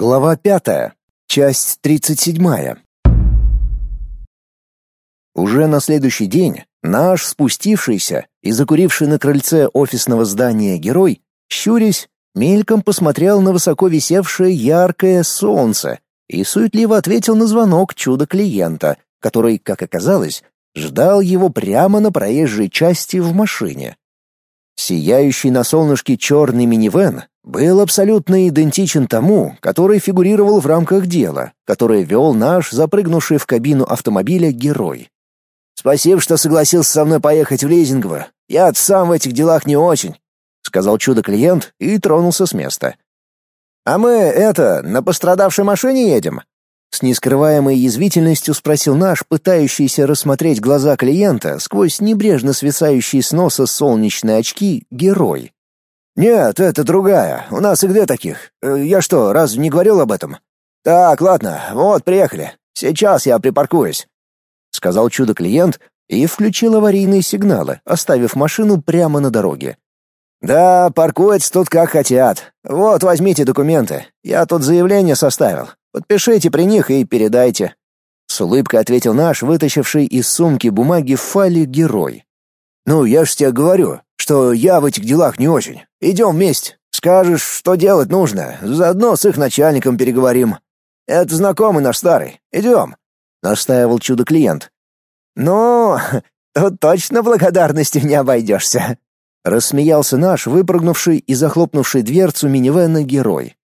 Глава пятая. Часть тридцать седьмая. Уже на следующий день наш спустившийся и закуривший на крыльце офисного здания герой, щурясь, мельком посмотрел на высоко висевшее яркое солнце и суетливо ответил на звонок чудо-клиента, который, как оказалось, ждал его прямо на проезжей части в машине. Сияющий на солнышке черный минивэн был абсолютно идентичен тому, который фигурировал в рамках дела, которое вел наш запрыгнувший в кабину автомобиля герой. «Спасибо, что согласился со мной поехать в лизингово. Я сам в этих делах не очень», — сказал чудо-клиент и тронулся с места. «А мы, это, на пострадавшей машине едем?» С нескрываемой язвительностью спросил наш, пытающийся рассмотреть глаза клиента сквозь небрежно свисающие с носа солнечные очки, герой. «Нет, это другая. У нас и где таких? Э, я что, раз не говорил об этом?» «Так, ладно, вот, приехали. Сейчас я припаркуюсь», — сказал чудо-клиент и включил аварийные сигналы, оставив машину прямо на дороге. «Да, паркуются тут как хотят. Вот, возьмите документы. Я тут заявление составил. Подпишите при них и передайте. С улыбкой ответил наш, вытащивший из сумки бумаги в файле герой. Ну, я ж тебе говорю, что я в этих делах не очень. Идем вместе. Скажешь, что делать нужно. Заодно с их начальником переговорим. Это знакомый наш старый. Идем. Настаивал чудо-клиент. Ну, тут точно благодарностью не обойдешься. Рассмеялся наш, выпрыгнувший и захлопнувший дверцу минивэна герой.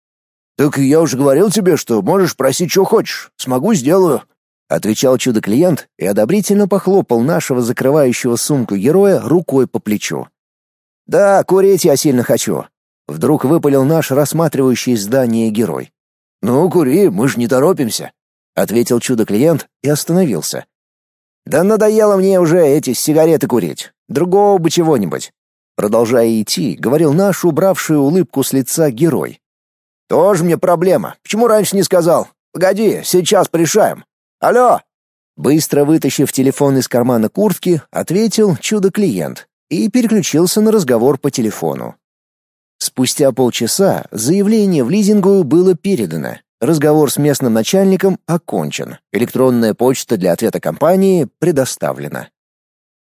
«Так я уже говорил тебе, что можешь просить, что хочешь. Смогу, сделаю», — отвечал чудо-клиент и одобрительно похлопал нашего закрывающего сумку героя рукой по плечу. «Да, курить я сильно хочу», — вдруг выпалил наш рассматривающий здание герой. «Ну, кури, мы же не торопимся», — ответил чудо-клиент и остановился. «Да надоело мне уже эти сигареты курить. Другого бы чего-нибудь». Продолжая идти, говорил наш убравший улыбку с лица герой. Тоже мне проблема. Почему раньше не сказал? Погоди, сейчас порешаем. Алло. Быстро вытащив телефон из кармана куртки, ответил чудо-клиент и переключился на разговор по телефону. Спустя полчаса заявление в лизинговую было передано. Разговор с местным начальником окончен. Электронная почта для ответа компании предоставлена.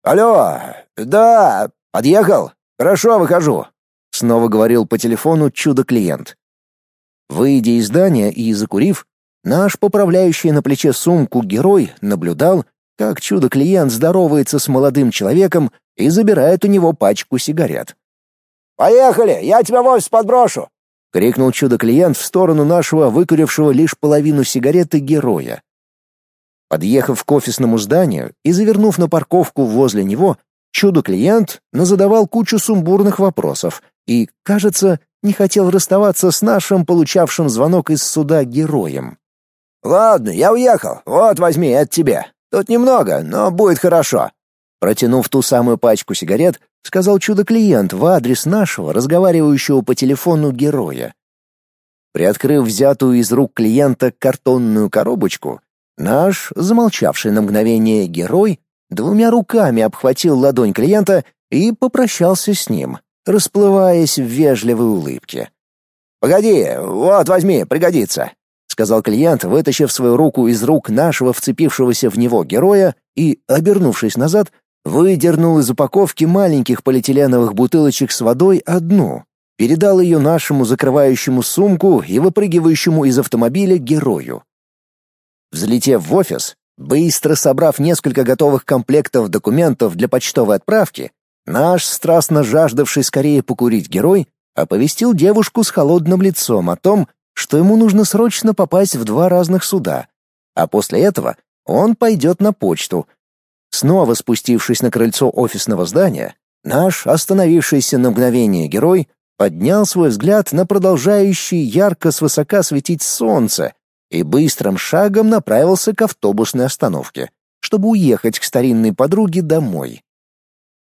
Алло. Да, подъехал. Хорошо, выхожу. Снова говорил по телефону чудо-клиент. Выйдя из здания и закурив, наш поправляющий на плече сумку герой наблюдал, как чудо-клиент здоровается с молодым человеком и забирает у него пачку сигарет. «Поехали, я тебя в офис подброшу!» — крикнул чудо-клиент в сторону нашего выкурившего лишь половину сигареты героя. Подъехав к офисному зданию и завернув на парковку возле него, чудо-клиент назадавал кучу сумбурных вопросов и, кажется, не хотел расставаться с нашим получавшим звонок из суда героем. «Ладно, я уехал. Вот, возьми, это тебе. Тут немного, но будет хорошо». Протянув ту самую пачку сигарет, сказал чудо-клиент в адрес нашего, разговаривающего по телефону героя. Приоткрыв взятую из рук клиента картонную коробочку, наш, замолчавший на мгновение герой, двумя руками обхватил ладонь клиента и попрощался с ним расплываясь в вежливой улыбке. «Погоди, вот возьми, пригодится», — сказал клиент, вытащив свою руку из рук нашего вцепившегося в него героя и, обернувшись назад, выдернул из упаковки маленьких полиэтиленовых бутылочек с водой одну, передал ее нашему закрывающему сумку и выпрыгивающему из автомобиля герою. Взлетев в офис, быстро собрав несколько готовых комплектов документов для почтовой отправки, Наш страстно жаждавший скорее покурить герой оповестил девушку с холодным лицом о том, что ему нужно срочно попасть в два разных суда, а после этого он пойдет на почту. Снова спустившись на крыльцо офисного здания, наш остановившийся на мгновение герой поднял свой взгляд на продолжающее ярко свысока светить солнце и быстрым шагом направился к автобусной остановке, чтобы уехать к старинной подруге домой.